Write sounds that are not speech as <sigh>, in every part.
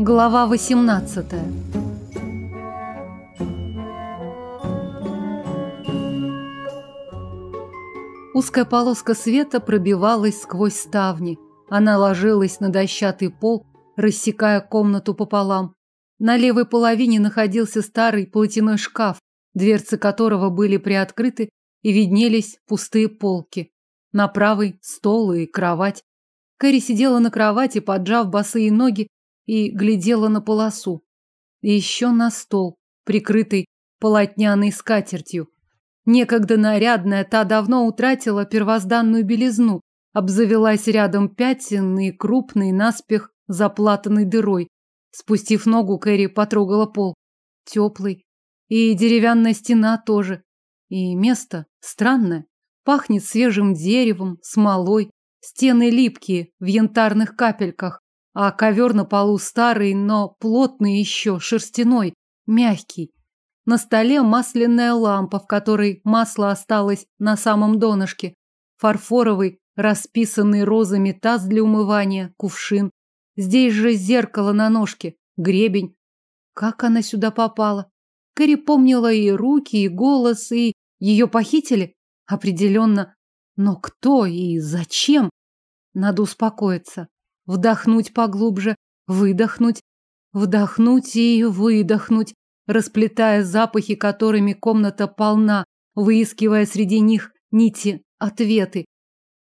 Глава 18 Узкая полоска света пробивалась сквозь ставни. Она ложилась на дощатый пол, рассекая комнату пополам. На левой половине находился старый платяной шкаф, дверцы которого были приоткрыты и виднелись пустые полки. На правой стол и кровать. Кэрри сидела на кровати, поджав босые ноги, и глядела на полосу. И еще на стол, прикрытый полотняной скатертью. Некогда нарядная, та давно утратила первозданную белизну, обзавелась рядом пятен и крупной наспех заплатанной дырой. Спустив ногу, Кэрри потрогала пол. Теплый. И деревянная стена тоже. И место странное. Пахнет свежим деревом, смолой. Стены липкие, в янтарных капельках а ковер на полу старый, но плотный еще, шерстяной, мягкий. На столе масляная лампа, в которой масло осталось на самом донышке, фарфоровый, расписанный розами таз для умывания, кувшин. Здесь же зеркало на ножке, гребень. Как она сюда попала? Кэрри помнила и руки, и голос, и ее похитили? Определенно. Но кто и зачем? Надо успокоиться вдохнуть поглубже, выдохнуть, вдохнуть и выдохнуть, расплетая запахи, которыми комната полна, выискивая среди них нити, ответы.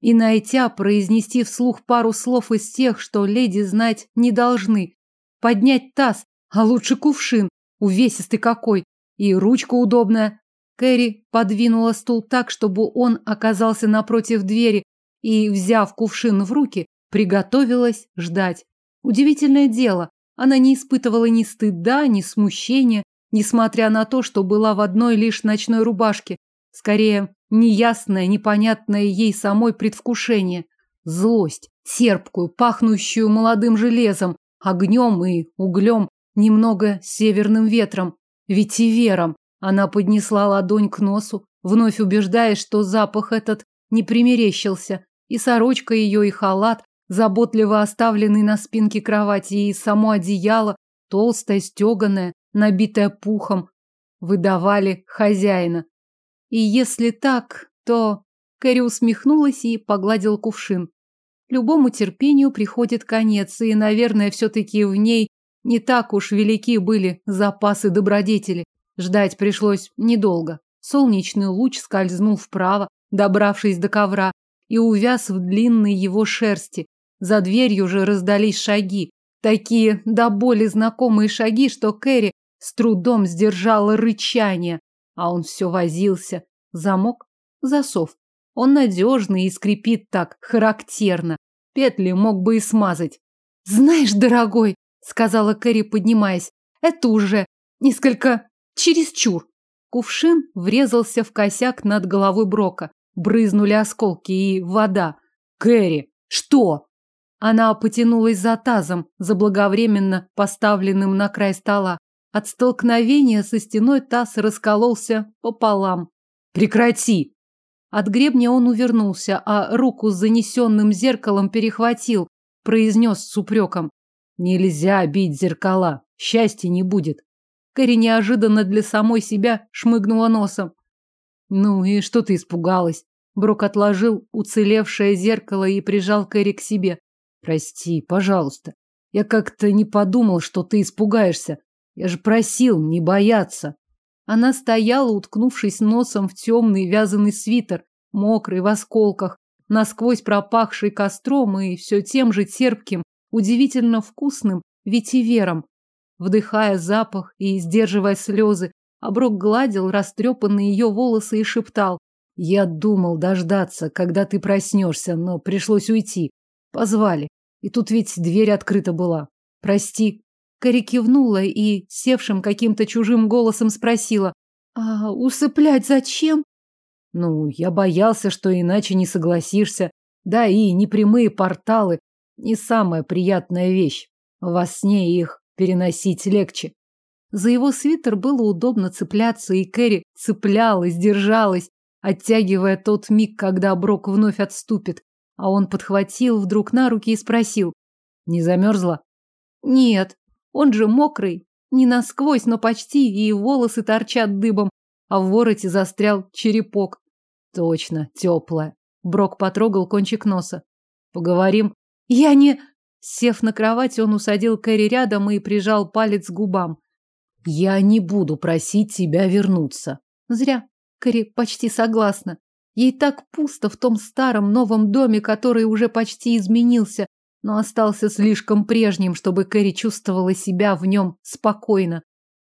И найдя, произнести вслух пару слов из тех, что леди знать не должны. Поднять таз, а лучше кувшин, увесистый какой, и ручка удобная. Кэрри подвинула стул так, чтобы он оказался напротив двери, и, взяв кувшин в руки, Приготовилась ждать. Удивительное дело, она не испытывала ни стыда, ни смущения, несмотря на то, что была в одной лишь ночной рубашке. Скорее, неясное, непонятное ей самой предвкушение. Злость, терпкую, пахнущую молодым железом, огнем и углем, немного северным ветром, ветивером. Она поднесла ладонь к носу, вновь убеждаясь, что запах этот не примерещился. И сорочка ее, и халат, заботливо оставленный на спинке кровати, и само одеяло, толстое, стеганое, набитое пухом, выдавали хозяина. И если так, то... Кэрри усмехнулась и погладил кувшин. Любому терпению приходит конец, и, наверное, все-таки в ней не так уж велики были запасы добродетели. Ждать пришлось недолго. Солнечный луч скользнул вправо, добравшись до ковра, и увяз в длинной его шерсти, за дверью же раздались шаги. Такие до боли знакомые шаги, что Кэрри с трудом сдержала рычание. А он все возился. Замок? Засов. Он надежный и скрипит так, характерно. Петли мог бы и смазать. «Знаешь, дорогой», — сказала Кэрри, поднимаясь, — «это уже несколько чересчур». Кувшин врезался в косяк над головой Брока. Брызнули осколки и вода. «Кэрри, что?» Она потянулась за тазом, заблаговременно поставленным на край стола. От столкновения со стеной таз раскололся пополам. «Прекрати!» От гребня он увернулся, а руку с занесенным зеркалом перехватил, произнес с упреком. «Нельзя бить зеркала, счастья не будет». Кэрри неожиданно для самой себя шмыгнула носом. «Ну и что ты испугалась?» Брок отложил уцелевшее зеркало и прижал Кэрри к себе. Прости, пожалуйста. Я как-то не подумал, что ты испугаешься. Я же просил не бояться. Она стояла, уткнувшись носом в темный вязаный свитер, мокрый в осколках, насквозь пропахший костром и все тем же терпким, удивительно вкусным ветивером. Вдыхая запах и сдерживая слезы, Оброк гладил растрепанные ее волосы и шептал. «Я думал дождаться, когда ты проснешься, но пришлось уйти. Позвали. И тут ведь дверь открыта была. Прости. Кэрри кивнула и севшим каким-то чужим голосом спросила. А усыплять зачем? Ну, я боялся, что иначе не согласишься. Да и непрямые порталы не самая приятная вещь. Во сне их переносить легче. За его свитер было удобно цепляться, и Кэрри цеплялась, держалась, оттягивая тот миг, когда Брок вновь отступит. А он подхватил вдруг на руки и спросил. Не замерзла? Нет. Он же мокрый, не насквозь, но почти, и волосы торчат дыбом, а в вороте застрял черепок. Точно, теплая. Брок потрогал кончик носа. Поговорим? Я не... Сев на кровать, он усадил Кэрри рядом и прижал палец к губам. Я не буду просить тебя вернуться. Зря. Кэрри почти согласна. Ей так пусто в том старом новом доме, который уже почти изменился, но остался слишком прежним, чтобы Кэрри чувствовала себя в нем спокойно.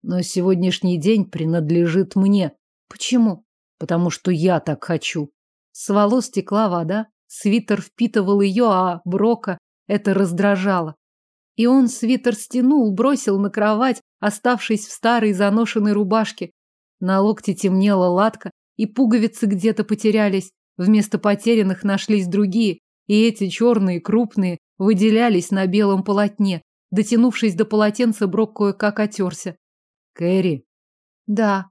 Но сегодняшний день принадлежит мне. Почему? Потому что я так хочу. С волос текла вода, свитер впитывал ее, а Брока это раздражало. И он свитер стянул, бросил на кровать, оставшись в старой заношенной рубашке. На локте темнела латка, и пуговицы где-то потерялись. Вместо потерянных нашлись другие, и эти черные, крупные, выделялись на белом полотне. Дотянувшись до полотенца, Брок кое-как отерся. Кэрри. Да.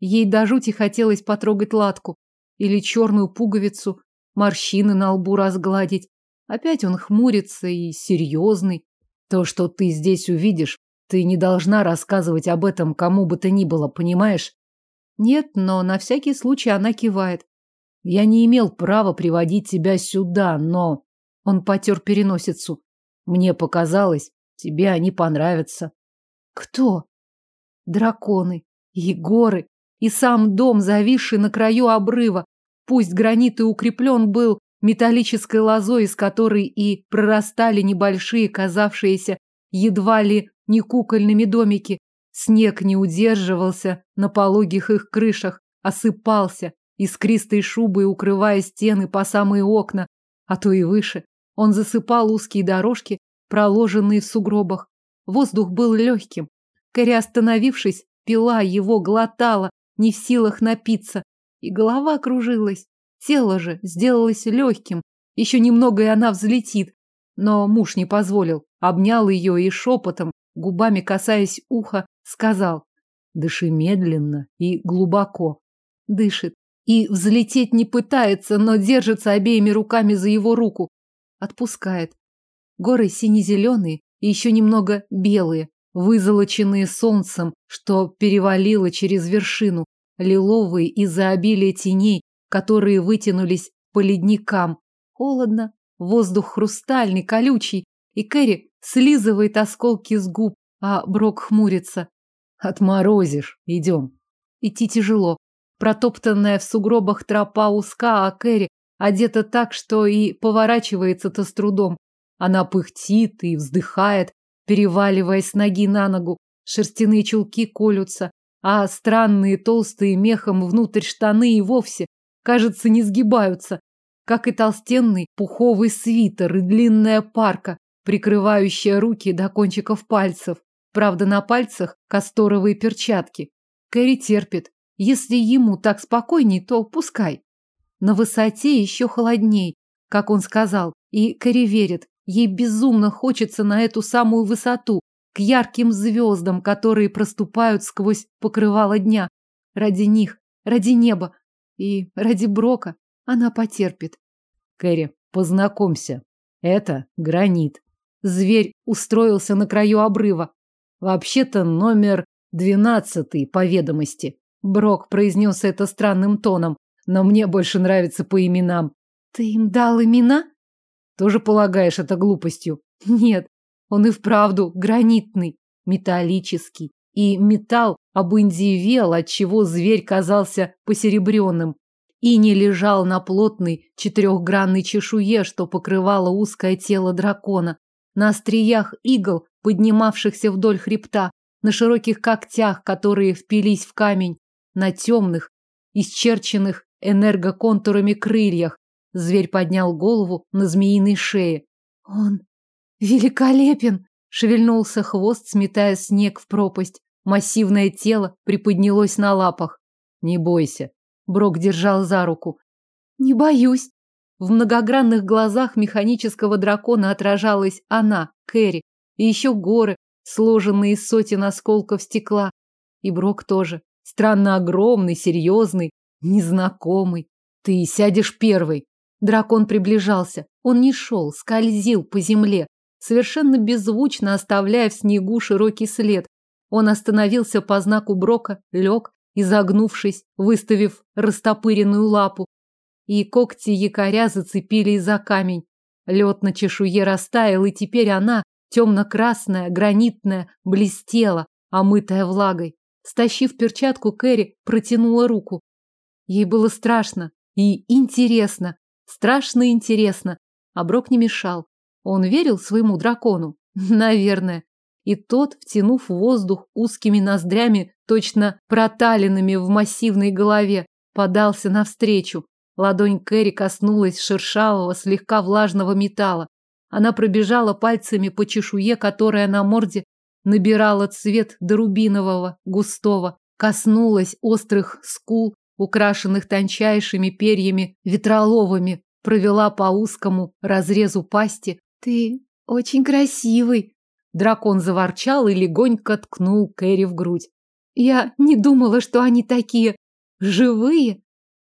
Ей до жути хотелось потрогать латку или черную пуговицу, морщины на лбу разгладить. Опять он хмурится и серьезный. То, что ты здесь увидишь, ты не должна рассказывать об этом кому бы то ни было, понимаешь? Нет, но на всякий случай она кивает. Я не имел права приводить тебя сюда, но... Он потер переносицу. Мне показалось, тебе они понравятся. Кто? Драконы, и горы, и сам дом, зависший на краю обрыва. Пусть гранит и укреплен был металлической лозой, из которой и прорастали небольшие, казавшиеся едва ли не кукольными домики. Снег не удерживался на пологих их крышах, осыпался, искристой шубой укрывая стены по самые окна, а то и выше. Он засыпал узкие дорожки, проложенные в сугробах. Воздух был легким. Кэрри, остановившись, пила его, глотала, не в силах напиться, и голова кружилась. Тело же сделалось легким. Еще немного, и она взлетит. Но муж не позволил. Обнял ее и шепотом, губами касаясь уха, сказал. Дыши медленно и глубоко. Дышит. И взлететь не пытается, но держится обеими руками за его руку. Отпускает. Горы сине-зеленые и еще немного белые, вызолоченные солнцем, что перевалило через вершину, лиловые из-за обилия теней, которые вытянулись по ледникам. Холодно, воздух хрустальный, колючий, и Кэрри слизывает осколки с губ, а Брок хмурится. Отморозишь, идем. Идти тяжело. Протоптанная в сугробах тропа узка, а Кэрри одета так, что и поворачивается-то с трудом. Она пыхтит и вздыхает, переваливаясь ноги на ногу. Шерстяные чулки колются, а странные толстые мехом внутрь штаны и вовсе, кажется, не сгибаются, как и толстенный пуховый свитер и длинная парка, прикрывающая руки до кончиков пальцев. Правда, на пальцах касторовые перчатки. Кэрри терпит. Если ему так спокойней, то пускай. На высоте еще холодней, как он сказал, и Кэрри верит. Ей безумно хочется на эту самую высоту, к ярким звездам, которые проступают сквозь покрывало дня. Ради них, ради неба и ради Брока она потерпит. Кэрри, познакомься. Это гранит. Зверь устроился на краю обрыва. Вообще-то номер двенадцатый по ведомости. Брок произнес это странным тоном, но мне больше нравится по именам. Ты им дал имена? Тоже полагаешь это глупостью? Нет, он и вправду гранитный, металлический. И металл обындивел, отчего зверь казался посеребренным. И не лежал на плотной четырехгранной чешуе, что покрывало узкое тело дракона. На остриях игл, поднимавшихся вдоль хребта, на широких когтях, которые впились в камень, на темных, исчерченных энергоконтурами крыльях. Зверь поднял голову на змеиной шее. Он Великолепен! Шевельнулся хвост, сметая снег в пропасть. Массивное тело приподнялось на лапах. Не бойся. Брок держал за руку. Не боюсь. В многогранных глазах механического дракона отражалась она, Кэрри, и еще горы, сложенные из сотен осколков стекла. И Брок тоже. Странно огромный, серьезный, незнакомый. Ты сядешь первый. Дракон приближался. Он не шел, скользил по земле, совершенно беззвучно оставляя в снегу широкий след. Он остановился по знаку Брока, лег, изогнувшись, выставив растопыренную лапу. И когти якоря зацепились за камень. Лед на чешуе растаял, и теперь она, темно-красная, гранитная, блестела, омытая влагой. Стащив перчатку, Кэрри протянула руку. Ей было страшно и интересно. Страшно интересно. А Брок не мешал. Он верил своему дракону? <laughs> Наверное. И тот, втянув воздух узкими ноздрями, точно проталинами в массивной голове, подался навстречу. Ладонь Кэрри коснулась шершавого, слегка влажного металла. Она пробежала пальцами по чешуе, которая на морде набирала цвет до рубинового, густого, коснулась острых скул, украшенных тончайшими перьями ветроловыми, провела по узкому разрезу пасти. «Ты очень красивый!» Дракон заворчал и легонько ткнул Кэрри в грудь. «Я не думала, что они такие живые!»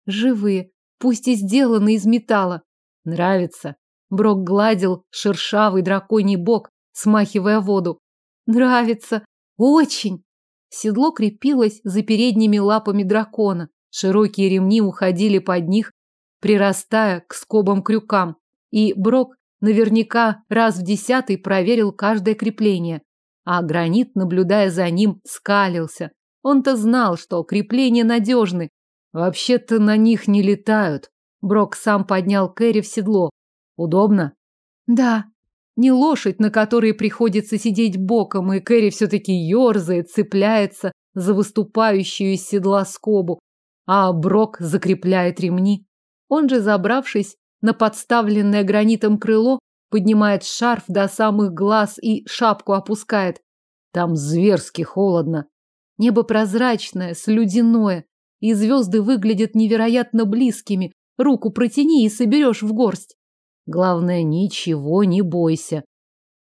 «Живые, пусть и сделаны из металла. Нравится!» Брок гладил шершавый драконий бок, смахивая воду. «Нравится! Очень!» Седло крепилось за передними лапами дракона. Широкие ремни уходили под них, прирастая к скобам крюкам. И Брок наверняка раз в десятый проверил каждое крепление. А гранит, наблюдая за ним, скалился. Он-то знал, что крепления надежны. Вообще-то на них не летают. Брок сам поднял Кэрри в седло. Удобно? Да. Не лошадь, на которой приходится сидеть боком, и Кэрри все-таки ерзает, цепляется за выступающую из седла скобу, а Брок закрепляет ремни. Он же, забравшись на подставленное гранитом крыло, поднимает шарф до самых глаз и шапку опускает. Там зверски холодно. Небо прозрачное, слюдяное, и звезды выглядят невероятно близкими. Руку протяни и соберешь в горсть. Главное, ничего не бойся.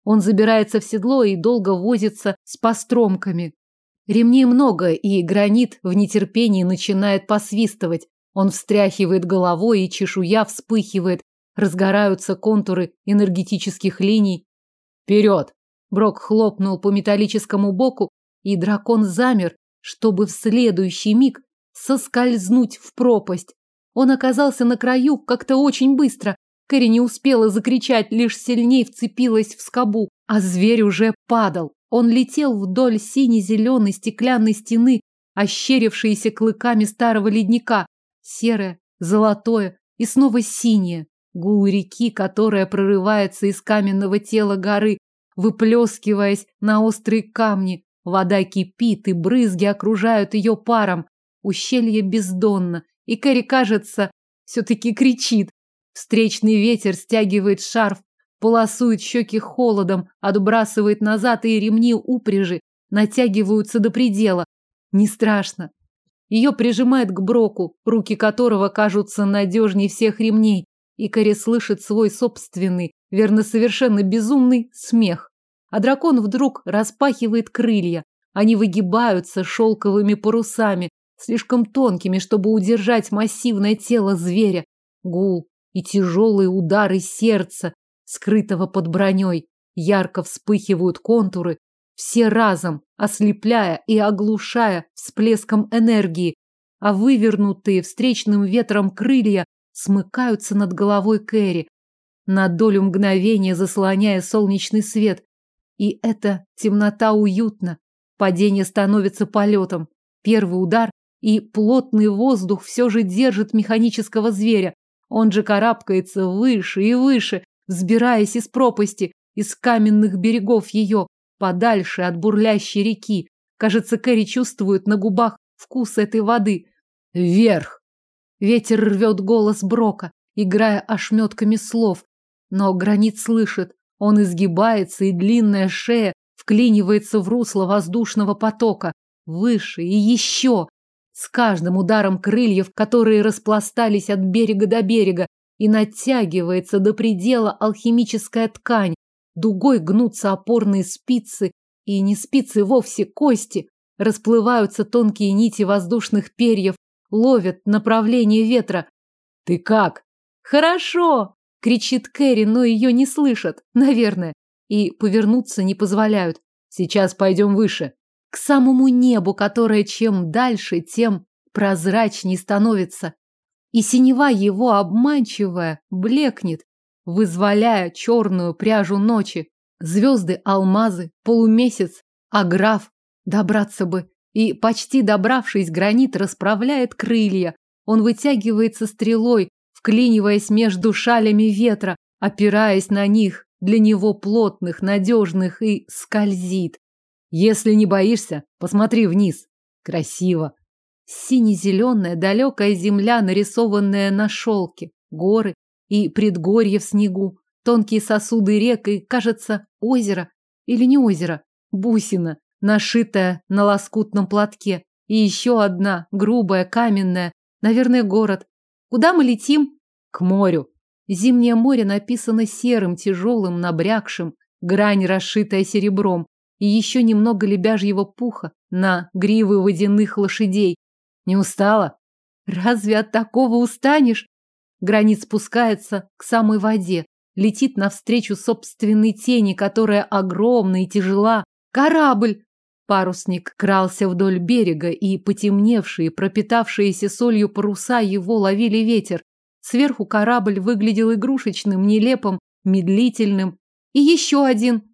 Он забирается в седло и долго возится с постромками. Ремней много, и гранит в нетерпении начинает посвистывать. Он встряхивает головой, и чешуя вспыхивает. Разгораются контуры энергетических линий. Вперед! Брок хлопнул по металлическому боку, и дракон замер, чтобы в следующий миг соскользнуть в пропасть. Он оказался на краю как-то очень быстро. Кэрри не успела закричать, лишь сильней вцепилась в скобу, а зверь уже падал. Он летел вдоль сине-зеленой стеклянной стены, ощерившейся клыками старого ледника серое, золотое и снова синее. Гул реки, которая прорывается из каменного тела горы, выплескиваясь на острые камни. Вода кипит, и брызги окружают ее паром. Ущелье бездонно, и Кэрри, кажется, все-таки кричит. Встречный ветер стягивает шарф, полосует щеки холодом, отбрасывает назад, и ремни упряжи натягиваются до предела. Не страшно. Ее прижимает к Броку, руки которого кажутся надежнее всех ремней, и Кэрри слышит свой собственный, верно, совершенно безумный смех. А дракон вдруг распахивает крылья. Они выгибаются шелковыми парусами, слишком тонкими, чтобы удержать массивное тело зверя. Гул и тяжелые удары сердца, скрытого под броней. Ярко вспыхивают контуры, все разом, ослепляя и оглушая всплеском энергии, а вывернутые встречным ветром крылья смыкаются над головой Кэрри, на долю мгновения заслоняя солнечный свет. И эта темнота уютна. Падение становится полетом. Первый удар, и плотный воздух все же держит механического зверя. Он же карабкается выше и выше, взбираясь из пропасти, из каменных берегов ее, подальше от бурлящей реки. Кажется, Кэрри чувствует на губах вкус этой воды. Вверх! Ветер рвет голос Брока, играя ошметками слов. Но гранит слышит. Он изгибается, и длинная шея вклинивается в русло воздушного потока. Выше и еще. С каждым ударом крыльев, которые распластались от берега до берега, и натягивается до предела алхимическая ткань, Дугой гнутся опорные спицы, и не спицы вовсе, кости. Расплываются тонкие нити воздушных перьев, ловят направление ветра. «Ты как?» «Хорошо!» — кричит Кэрри, но ее не слышат, наверное. и повернуться не позволяют. Сейчас пойдем выше. К самому небу, которое чем дальше, тем прозрачнее становится. И синева его обманчивая блекнет, вызволяя черную пряжу ночи. Звезды, алмазы, полумесяц, а добраться бы. И, почти добравшись, гранит расправляет крылья. Он вытягивается стрелой, вклиниваясь между шалями ветра, опираясь на них, для него плотных, надежных, и скользит. Если не боишься, посмотри вниз. Красиво. Сине-зеленая далекая земля, нарисованная на шелке, горы и предгорье в снегу, тонкие сосуды рек и, кажется, озеро. Или не озеро, бусина, нашитая на лоскутном платке. И еще одна, грубая, каменная, наверное, город. Куда мы летим? К морю. Зимнее море написано серым, тяжелым, набрякшим, грань расшитая серебром, и еще немного лебяжьего пуха на гривы водяных лошадей. Не устала? Разве от такого устанешь? Границ спускается к самой воде, летит навстречу собственной тени, которая огромна и тяжела. Корабль! Парусник крался вдоль берега, и потемневшие, пропитавшиеся солью паруса его ловили ветер. Сверху корабль выглядел игрушечным, нелепым, медлительным. И еще один.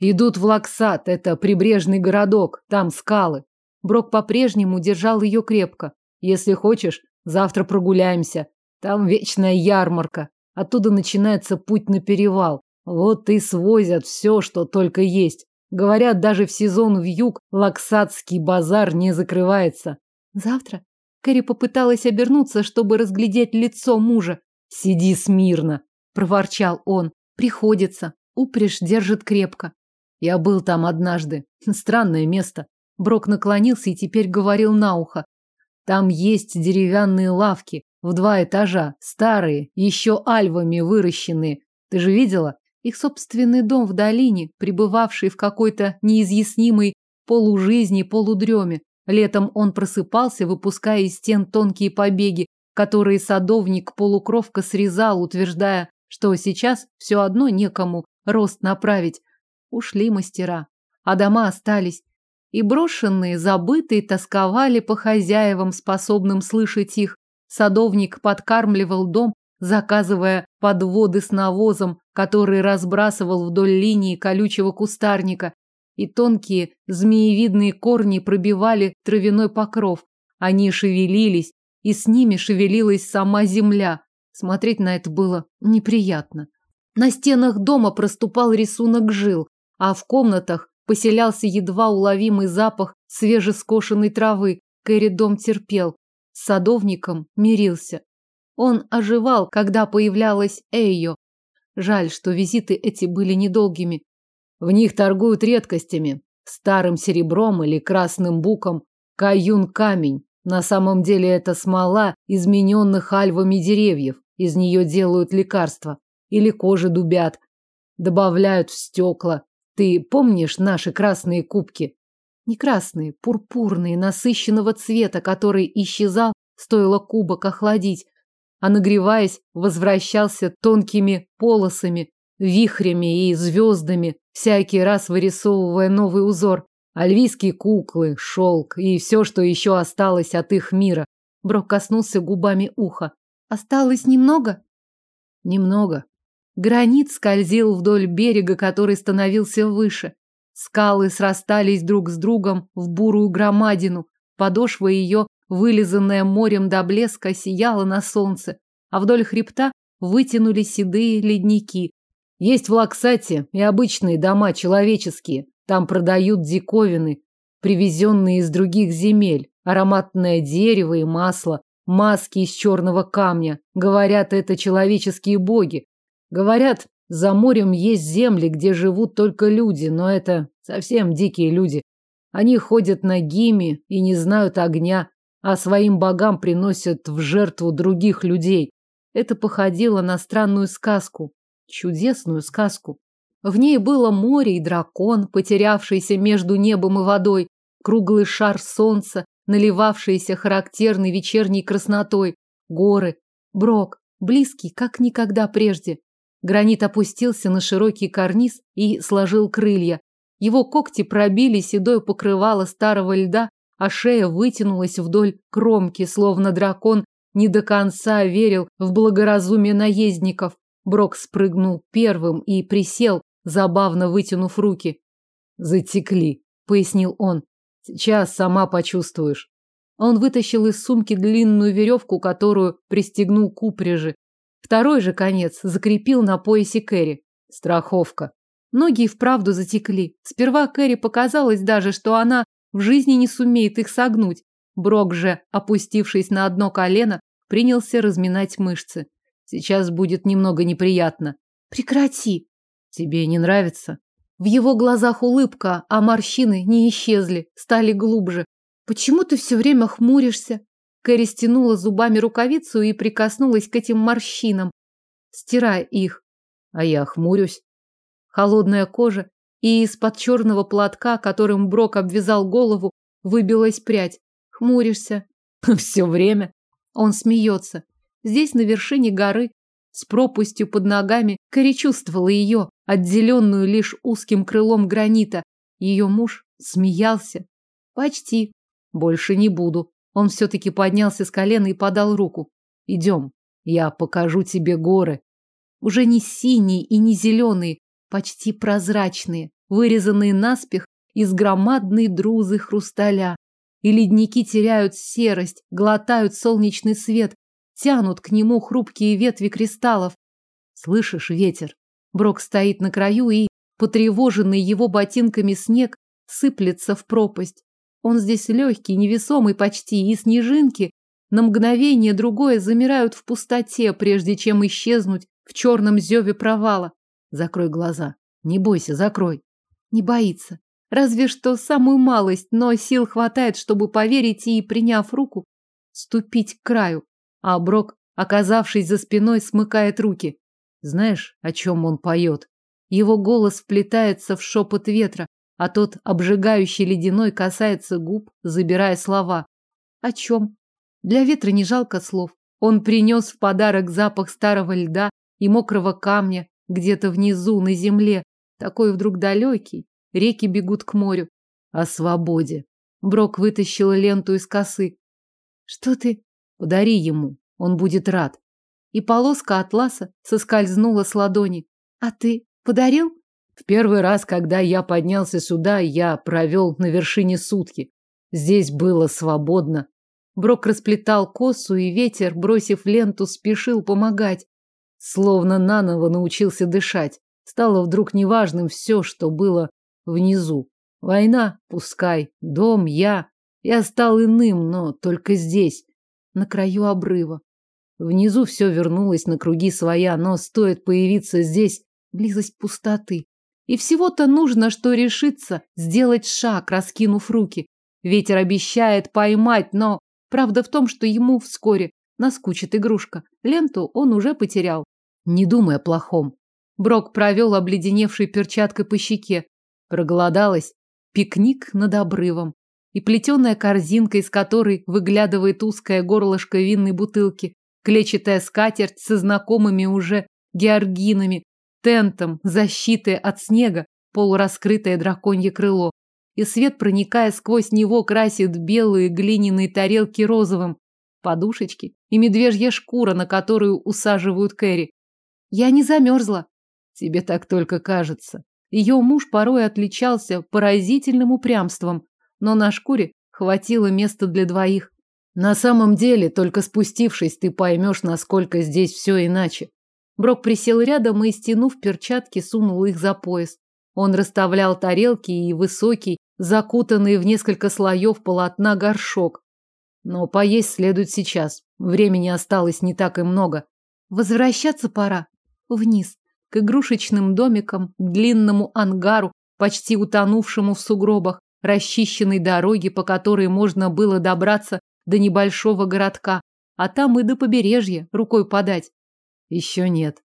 Идут в Лаксат, это прибрежный городок, там скалы. Брок по-прежнему держал ее крепко. Если хочешь, завтра прогуляемся. Там вечная ярмарка. Оттуда начинается путь на перевал. Вот и свозят все, что только есть. Говорят, даже в сезон в юг Лаксатский базар не закрывается. Завтра? Кэрри попыталась обернуться, чтобы разглядеть лицо мужа. «Сиди смирно», – проворчал он. «Приходится. Упряжь держит крепко». Я был там однажды. <laughs> Странное место. Брок наклонился и теперь говорил на ухо. Там есть деревянные лавки в два этажа, старые, еще альвами выращенные. Ты же видела? Их собственный дом в долине, пребывавший в какой-то неизъяснимой полужизни, полудреме. Летом он просыпался, выпуская из стен тонкие побеги, которые садовник-полукровка срезал, утверждая, что сейчас все одно некому рост направить. Ушли мастера, а дома остались. И брошенные, забытые тосковали по хозяевам, способным слышать их. Садовник подкармливал дом, заказывая подводы с навозом, который разбрасывал вдоль линии колючего кустарника, и тонкие змеевидные корни пробивали травяной покров. Они шевелились, и с ними шевелилась сама земля. Смотреть на это было неприятно. На стенах дома проступал рисунок жил, а в комнатах поселялся едва уловимый запах свежескошенной травы. Кэрри дом терпел, с садовником мирился. Он оживал, когда появлялась Эйо. Жаль, что визиты эти были недолгими. В них торгуют редкостями, старым серебром или красным буком, каюн-камень. На самом деле это смола измененных альвами деревьев. Из нее делают лекарства. Или кожи дубят. Добавляют в стекла. Ты помнишь наши красные кубки? Не красные, пурпурные, насыщенного цвета, который исчезал, стоило кубок охладить, а нагреваясь, возвращался тонкими полосами, вихрями и звездами, всякий раз вырисовывая новый узор. Альвийские куклы, шелк и все, что еще осталось от их мира. Брок коснулся губами уха. Осталось немного? Немного. Гранит скользил вдоль берега, который становился выше. Скалы срастались друг с другом в бурую громадину. Подошва ее, вылизанная морем до блеска, сияла на солнце, а вдоль хребта вытянулись седые ледники. Есть в Лаксате и обычные дома человеческие. Там продают диковины, привезенные из других земель. Ароматное дерево и масло, маски из черного камня. Говорят, это человеческие боги, Говорят, за морем есть земли, где живут только люди, но это совсем дикие люди. Они ходят нагими и не знают огня, а своим богам приносят в жертву других людей. Это походило на странную сказку, чудесную сказку. В ней было море и дракон, потерявшийся между небом и водой, круглый шар солнца, наливавшийся характерной вечерней краснотой, горы, брок, близкий, как никогда прежде. Гранит опустился на широкий карниз и сложил крылья. Его когти пробили седое покрывало старого льда, а шея вытянулась вдоль кромки, словно дракон не до конца верил в благоразумие наездников. Брок спрыгнул первым и присел, забавно вытянув руки. «Затекли», — пояснил он. «Сейчас сама почувствуешь». Он вытащил из сумки длинную веревку, которую пристегнул к упряжи. Второй же конец закрепил на поясе Кэрри. Страховка. Ноги и вправду затекли. Сперва Кэрри показалось даже, что она в жизни не сумеет их согнуть. Брок же, опустившись на одно колено, принялся разминать мышцы. Сейчас будет немного неприятно. Прекрати. Тебе не нравится? В его глазах улыбка, а морщины не исчезли, стали глубже. Почему ты все время хмуришься? Кэрри стянула зубами рукавицу и прикоснулась к этим морщинам, стирая их. А я хмурюсь. Холодная кожа, и из-под черного платка, которым Брок обвязал голову, выбилась прядь. Хмуришься. <laughs> Все время. Он смеется. Здесь, на вершине горы, с пропастью под ногами, Кэрри чувствовала ее, отделенную лишь узким крылом гранита. Ее муж смеялся. Почти. Больше не буду. Он все-таки поднялся с колена и подал руку. Идем, я покажу тебе горы. Уже не синие и не зеленые, почти прозрачные, вырезанные наспех из громадной друзы хрусталя. И ледники теряют серость, глотают солнечный свет, тянут к нему хрупкие ветви кристаллов. Слышишь ветер? Брок стоит на краю и, потревоженный его ботинками снег, сыплется в пропасть. Он здесь легкий, невесомый почти, и снежинки на мгновение другое замирают в пустоте, прежде чем исчезнуть в черном зеве провала. Закрой глаза. Не бойся, закрой. Не боится. Разве что самую малость, но сил хватает, чтобы поверить и, приняв руку, ступить к краю. А Брок, оказавшись за спиной, смыкает руки. Знаешь, о чем он поет? Его голос вплетается в шепот ветра, а тот, обжигающий ледяной, касается губ, забирая слова. О чем? Для ветра не жалко слов. Он принес в подарок запах старого льда и мокрого камня где-то внизу, на земле, такой вдруг далекий. Реки бегут к морю. О свободе. Брок вытащил ленту из косы. Что ты? Подари ему, он будет рад. И полоска атласа соскользнула с ладони. А ты подарил? В первый раз, когда я поднялся сюда, я провел на вершине сутки. Здесь было свободно. Брок расплетал косу, и ветер, бросив ленту, спешил помогать. Словно наново научился дышать. Стало вдруг неважным все, что было внизу. Война, пускай, дом, я. Я стал иным, но только здесь, на краю обрыва. Внизу все вернулось на круги своя, но стоит появиться здесь близость пустоты. И всего-то нужно, что решиться, сделать шаг, раскинув руки. Ветер обещает поймать, но правда в том, что ему вскоре наскучит игрушка. Ленту он уже потерял. Не думай о плохом. Брок провел обледеневшей перчаткой по щеке. Проголодалась. Пикник над обрывом. И плетеная корзинка, из которой выглядывает узкое горлышко винной бутылки. Клетчатая скатерть со знакомыми уже георгинами, тентом, защитой от снега, полураскрытое драконье крыло. И свет, проникая сквозь него, красит белые глиняные тарелки розовым. Подушечки и медвежья шкура, на которую усаживают Кэрри. Я не замерзла. Тебе так только кажется. Ее муж порой отличался поразительным упрямством, но на шкуре хватило места для двоих. На самом деле, только спустившись, ты поймешь, насколько здесь все иначе. Брок присел рядом и, стянув перчатки, сунул их за пояс. Он расставлял тарелки и высокий, закутанный в несколько слоев полотна горшок. Но поесть следует сейчас. Времени осталось не так и много. Возвращаться пора. Вниз, к игрушечным домикам, к длинному ангару, почти утонувшему в сугробах, расчищенной дороге, по которой можно было добраться до небольшого городка, а там и до побережья, рукой подать. Еще нет.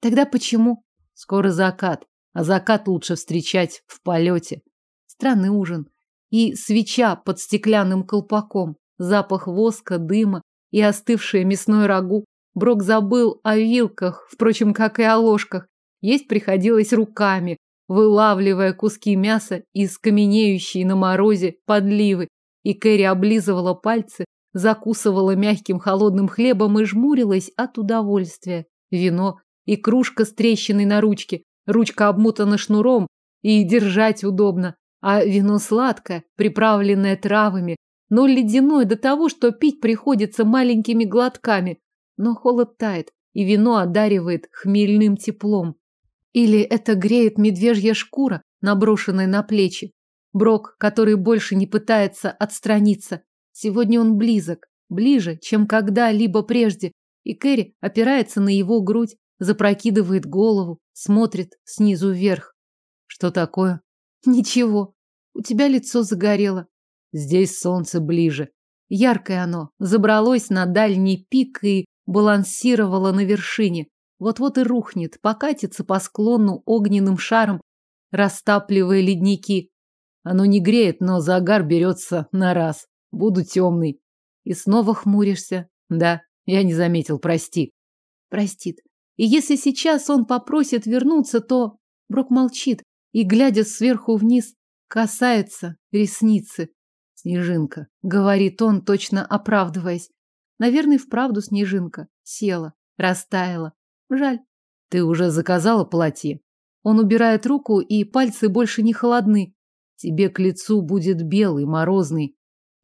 Тогда почему? Скоро закат, а закат лучше встречать в полете. Странный ужин. И свеча под стеклянным колпаком, запах воска, дыма и остывшее мясное рагу. Брок забыл о вилках, впрочем, как и о ложках. Есть приходилось руками, вылавливая куски мяса из каменеющей на морозе подливы. И Кэрри облизывала пальцы, закусывала мягким холодным хлебом и жмурилась от удовольствия. Вино и кружка с трещиной на ручке. Ручка обмотана шнуром, и держать удобно. А вино сладкое, приправленное травами, но ледяное до того, что пить приходится маленькими глотками. Но холод тает, и вино одаривает хмельным теплом. Или это греет медвежья шкура, наброшенная на плечи. Брок, который больше не пытается отстраниться. Сегодня он близок, ближе, чем когда-либо прежде, и Кэрри опирается на его грудь, запрокидывает голову, смотрит снизу вверх. Что такое? Ничего. У тебя лицо загорело. Здесь солнце ближе. Яркое оно, забралось на дальний пик и балансировало на вершине. Вот-вот и рухнет, покатится по склону огненным шаром, растапливая ледники. Оно не греет, но загар берется на раз. Буду темный. И снова хмуришься. Да, я не заметил, прости. Простит. И если сейчас он попросит вернуться, то... Брок молчит и, глядя сверху вниз, касается ресницы. Снежинка, говорит он, точно оправдываясь. Наверное, вправду снежинка. Села, растаяла. Жаль. Ты уже заказала платье? Он убирает руку, и пальцы больше не холодны. Тебе к лицу будет белый, морозный.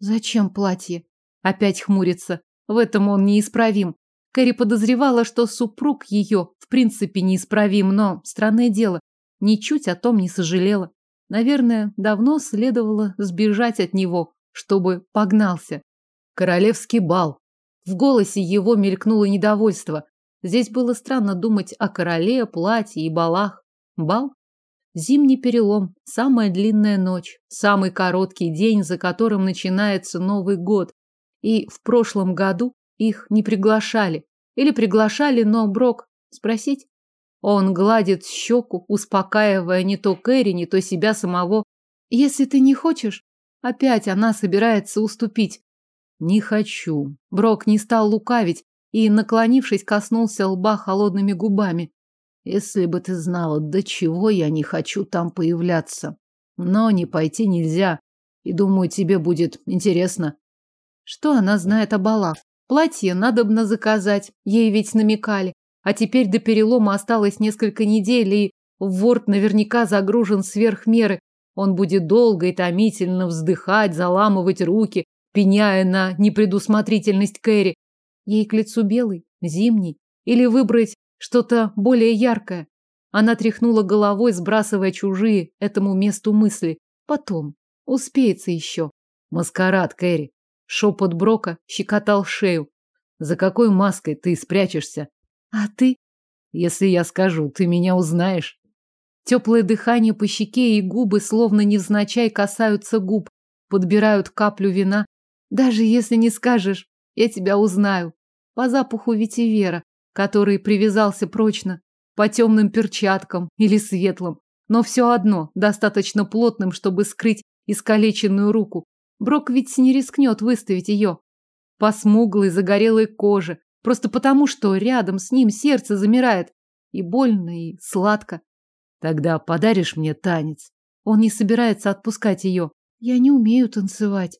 Зачем платье? Опять хмурится. В этом он неисправим. Кэрри подозревала, что супруг ее в принципе неисправим, но, странное дело, ничуть о том не сожалела. Наверное, давно следовало сбежать от него, чтобы погнался. Королевский бал. В голосе его мелькнуло недовольство. Здесь было странно думать о короле, платье и балах. Бал? Зимний перелом, самая длинная ночь, самый короткий день, за которым начинается Новый год. И в прошлом году их не приглашали. Или приглашали, но Брок спросить? Он гладит щеку, успокаивая не то Кэрри, не то себя самого. Если ты не хочешь, опять она собирается уступить. Не хочу. Брок не стал лукавить и, наклонившись, коснулся лба холодными губами. Если бы ты знала, до чего я не хочу там появляться. Но не пойти нельзя. И думаю, тебе будет интересно. Что она знает о балах? Платье надобно заказать, ей ведь намекали. А теперь до перелома осталось несколько недель, и Ворд наверняка загружен сверх меры. Он будет долго и томительно вздыхать, заламывать руки, пеняя на непредусмотрительность Кэрри. Ей к лицу белый, зимний, или выбрать что-то более яркое. Она тряхнула головой, сбрасывая чужие этому месту мысли. Потом. Успеется еще. Маскарад, Кэрри. Шепот Брока щекотал шею. За какой маской ты спрячешься? А ты? Если я скажу, ты меня узнаешь. Теплое дыхание по щеке и губы, словно невзначай, касаются губ, подбирают каплю вина. Даже если не скажешь, я тебя узнаю. По запаху ветивера, который привязался прочно, по темным перчаткам или светлым, но все одно достаточно плотным, чтобы скрыть искалеченную руку. Брок ведь не рискнет выставить ее. По смуглой загорелой коже, просто потому, что рядом с ним сердце замирает. И больно, и сладко. Тогда подаришь мне танец. Он не собирается отпускать ее. Я не умею танцевать.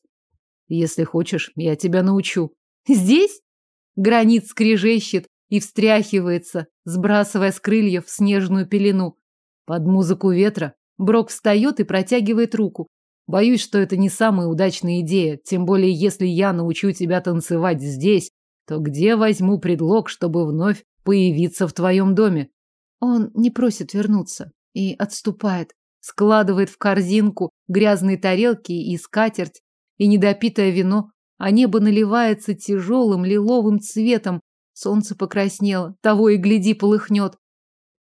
Если хочешь, я тебя научу. Здесь? Гранит скрежещет и встряхивается, сбрасывая с крыльев снежную пелену. Под музыку ветра Брок встает и протягивает руку. Боюсь, что это не самая удачная идея, тем более если я научу тебя танцевать здесь, то где возьму предлог, чтобы вновь появиться в твоем доме? Он не просит вернуться и отступает, складывает в корзинку грязные тарелки и скатерть, и недопитое вино, а небо наливается тяжелым лиловым цветом, солнце покраснело, того и гляди полыхнет.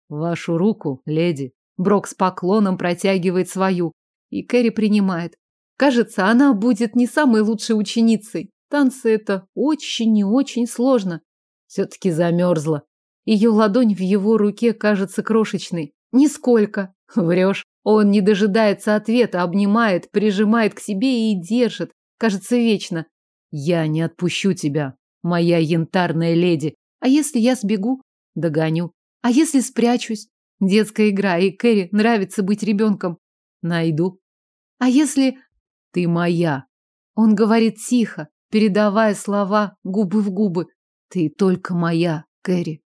Вашу руку, леди. Брок с поклоном протягивает свою. И Кэрри принимает. Кажется, она будет не самой лучшей ученицей. Танцы это очень и очень сложно. Все-таки замерзла. Ее ладонь в его руке кажется крошечной. Нисколько. Врешь. Он не дожидается ответа, обнимает, прижимает к себе и держит. Кажется, вечно. Я не отпущу тебя, моя янтарная леди. А если я сбегу? Догоню. А если спрячусь? Детская игра, и Кэрри нравится быть ребенком. Найду. А если... Ты моя. Он говорит тихо, передавая слова губы в губы. Ты только моя, Кэрри.